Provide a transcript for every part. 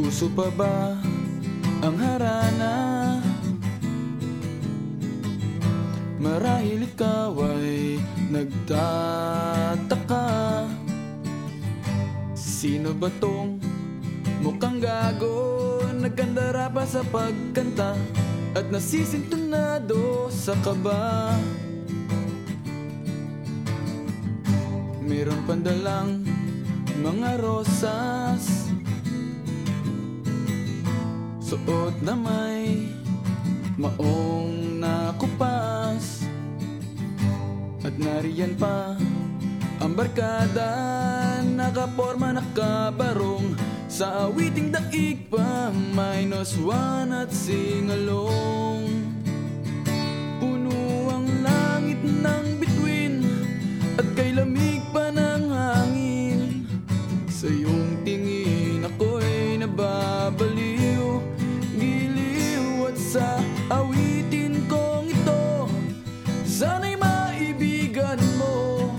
Puso pa ba ang harana? Marahil ikaw ay nagtataka. Sino ba tong mukhang gago Nagkandara pa sa pagkanta At nasisintunado sa kaba? Meron pandalang mga rosas Suot na may maong nakupas. At nariyan pa ang barkada Nakaporma nakabarong. Sa awiting daig pa Minus one at singalong. Puno ang langit ng bituin At kay lamig pa ng Sana'y maibigan mo.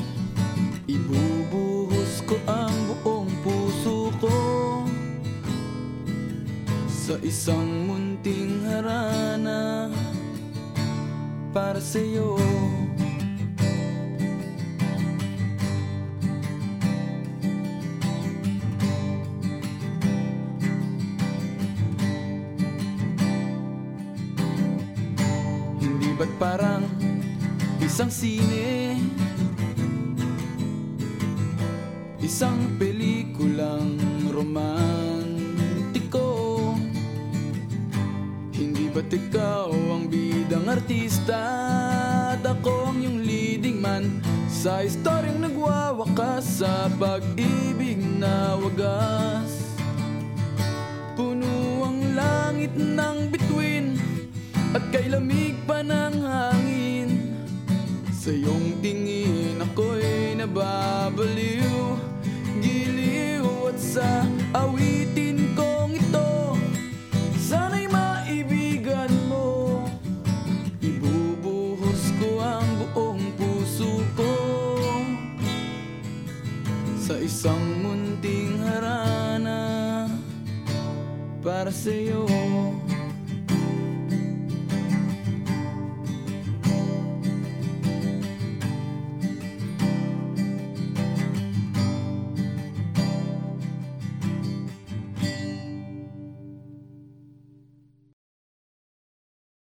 Ibubuhos ko ang buong puso ko. Sa isang munting harana Para sa'yo. Hindi ba't parang isang sine Isang pelikulang romantiko. Hindi ba't ikaw ang bidang artista? At ako ang iyong leading man. Sa istoryang nagwawakas sa pag-ibig na wagas. Puno ang langit ng bituin At kay lamig pa ng hangin Sa iyong tingin ako'y nababaliw. Giliw at sa awitin kong ito Sana'y maibigan mo. Ibubuhos ko ang buong puso ko. Sa isang munting harana para sa'yo